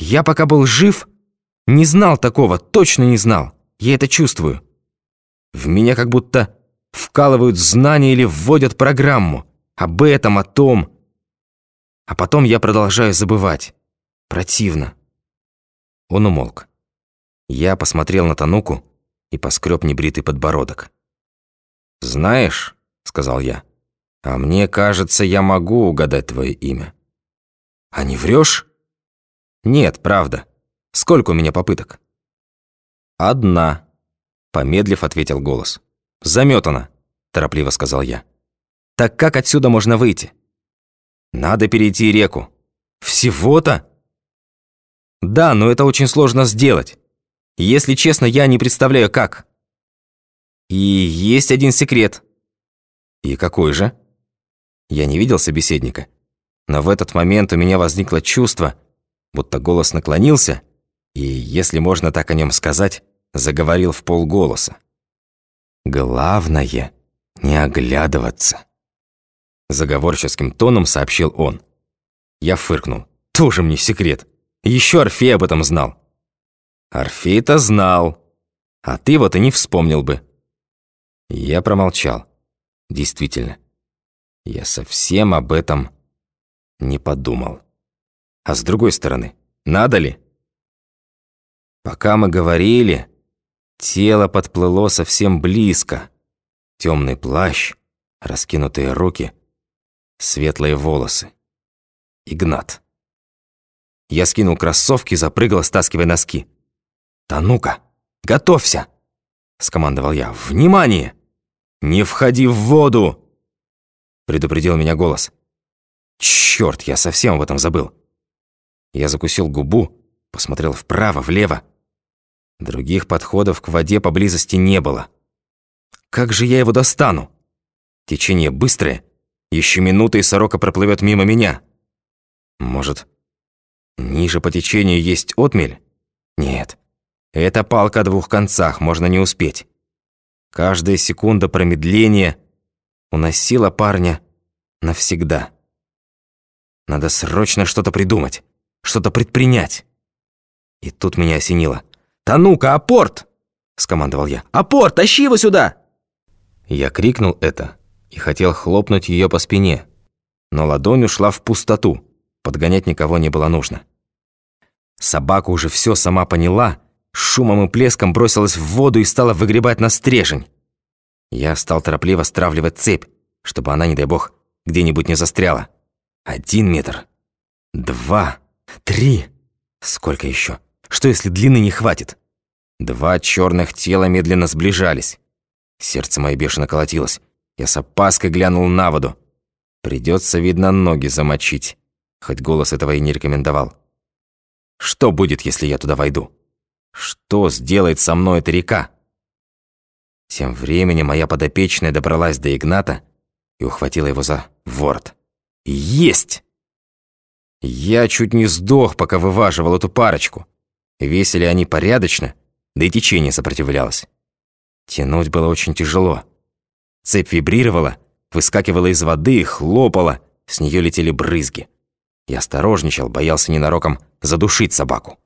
Я пока был жив, не знал такого, точно не знал. Я это чувствую. В меня как будто вкалывают знания или вводят программу. Об этом, о том. А потом я продолжаю забывать. Противно. Он умолк. Я посмотрел на Тануку и поскреб небритый подбородок. «Знаешь», — сказал я, — «а мне кажется, я могу угадать твое имя». «А не врешь?» «Нет, правда. Сколько у меня попыток?» «Одна», — помедлив ответил голос. «Заметана», — торопливо сказал я. «Так как отсюда можно выйти?» «Надо перейти реку». «Всего-то?» «Да, но это очень сложно сделать. Если честно, я не представляю, как». «И есть один секрет». «И какой же?» Я не видел собеседника, но в этот момент у меня возникло чувство, будто голос наклонился и, если можно так о нем сказать, заговорил в полголоса. «Главное — не оглядываться», — заговорческим тоном сообщил он. Я фыркнул. «Тоже мне секрет. Еще Орфей об этом знал». «Орфей-то знал, а ты вот и не вспомнил бы». Я промолчал. Действительно, я совсем об этом не подумал. А с другой стороны, надо ли? Пока мы говорили, тело подплыло совсем близко. Темный плащ, раскинутые руки, светлые волосы. Игнат. Я скинул кроссовки и запрыгал, стаскивая носки. «Да ну-ка, готовься!» — скомандовал я. «Внимание! Не входи в воду!» Предупредил меня голос. «Чёрт, я совсем об этом забыл!» Я закусил губу, посмотрел вправо, влево. Других подходов к воде поблизости не было. Как же я его достану? Течение быстрое. Еще минута, и сорока проплывет мимо меня. Может, ниже по течению есть отмель? Нет. Это палка о двух концах, можно не успеть. Каждая секунда промедления уносила парня навсегда. Надо срочно что-то придумать что-то предпринять. И тут меня осенило. «Да ну-ка, апорт!» — скомандовал я. «Апорт, тащи его сюда!» Я крикнул это и хотел хлопнуть ее по спине, но ладонь ушла в пустоту, подгонять никого не было нужно. Собака уже все сама поняла, шумом и плеском бросилась в воду и стала выгребать на стрежень. Я стал торопливо стравливать цепь, чтобы она, не дай бог, где-нибудь не застряла. Один метр. Два. Три. Сколько еще? Что, если длины не хватит? Два черных тела медленно сближались. Сердце мое бешено колотилось. Я с опаской глянул на воду. Придется, видно, ноги замочить. Хоть голос этого и не рекомендовал. Что будет, если я туда войду? Что сделает со мной эта река? Тем временем моя подопечная добралась до Игната и ухватила его за ворот. Есть! Я чуть не сдох, пока вываживал эту парочку. Весили они порядочно, да и течение сопротивлялось. Тянуть было очень тяжело. Цепь вибрировала, выскакивала из воды хлопала, с нее летели брызги. Я осторожничал, боялся ненароком задушить собаку.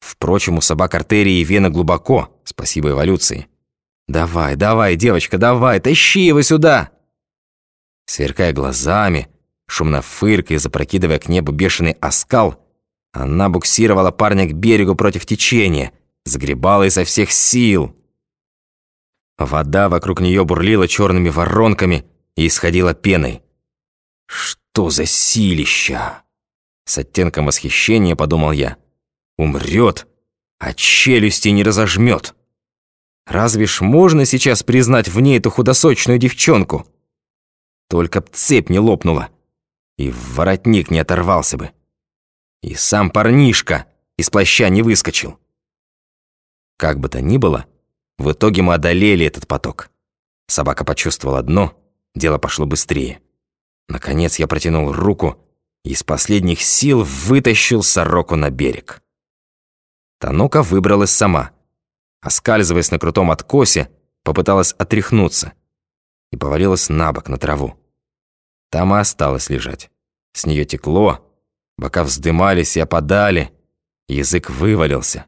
Впрочем, у собак артерии и вены глубоко, спасибо эволюции. «Давай, давай, девочка, давай, тащи его сюда!» Сверкая глазами, Шумно фыркая, запрокидывая к небу бешеный оскал, она буксировала парня к берегу против течения, загребала изо всех сил. Вода вокруг нее бурлила черными воронками и исходила пеной. «Что за силища!» С оттенком восхищения подумал я. «Умрет, а челюсти не разожмет!» Разве ж можно сейчас признать в ней эту худосочную девчонку? Только б цепь не лопнула и воротник не оторвался бы. И сам парнишка из плаща не выскочил. Как бы то ни было, в итоге мы одолели этот поток. Собака почувствовала дно, дело пошло быстрее. Наконец я протянул руку и из последних сил вытащил сороку на берег. Танука выбралась сама. Оскальзываясь на крутом откосе, попыталась отряхнуться и повалилась на бок на траву. Там и осталось лежать. С нее текло, бока вздымались и опадали. Язык вывалился.